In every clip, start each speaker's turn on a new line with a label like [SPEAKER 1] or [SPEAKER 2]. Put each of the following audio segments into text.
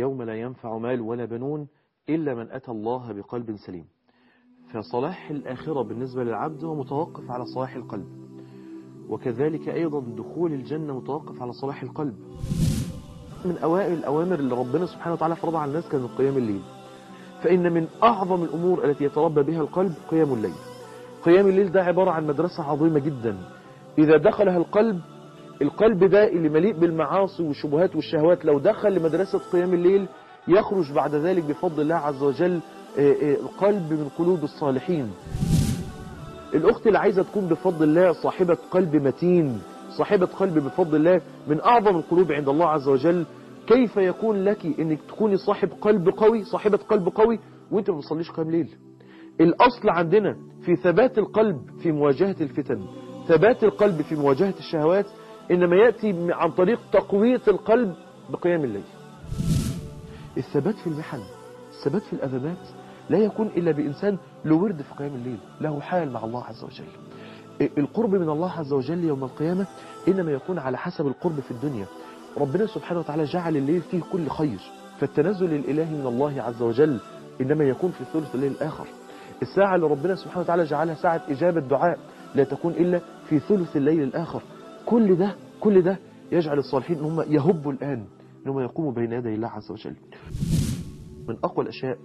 [SPEAKER 1] يوم لا ينفع مال ولا بنون إلا من أتى الله بقلب سليم. فصلاح الآخرة بالنسبة للعبد هو متوقف على صلاح القلب. وكذلك أيضا دخول الجنة متوقف على صلاح القلب. من أوائل الأوامر اللي ربنا سبحانه وتعالى فرضها على الناس كان قيام الليل. فإن من أعظم الأمور التي يتربى بها القلب قيام الليل. قيام الليل ده عبارة عن مدرسة عظيمة جدا. إذا دخلها القلب القلب ده اللي مليء بالمعاصي والشبهات والشهوات لو دخل لمدرسة قيام الليل يخرج بعد ذلك بفضل الله عز وجل القلب من قلوب الصالحين. الأخت اللي عايزة تكون بفضل الله صاحبة قلب متين صاحبة قلب بفضل الله من أعظم القلوب عند الله عز وجل كيف يكون لك إنك تكوني صاحب قلب قوي صاحبة قلب قوي وأنت ما بتصليش قيام ليل؟ الأصل عندنا في ثبات القلب في مواجهة الفتن ثبات القلب في مواجهة الشهوات إنما يأتي عن طريق تقوية القلب بقيام الليل. الثبات في المحن الثبات في الأزمات لا يكون إلا بإنسان له ورد في قيام الليل له حال مع الله عز وجل. القرب من الله عز وجل يوم القيامة إنما يكون على حسب القرب في الدنيا. ربنا سبحانه وتعالى جعل الليل فيه كل خير فالتنزل الإلهي من الله عز وجل إنما يكون في ثلث الليل الآخر. الساعة اللي ربنا سبحانه وتعالى جعلها ساعة إجابة دعاء لا تكون إلا في ثلث الليل الآخر. كل ده كل ده يجعل الصالحين إن هم يهبوا الآن إن هم يقوموا بين يدي الله عز وجل. من أقوى الأشياء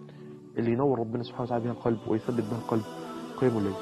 [SPEAKER 1] اللي ينور ربنا سبحانه وتعالى بها القلب ويثبت بها القلب قيام الليل.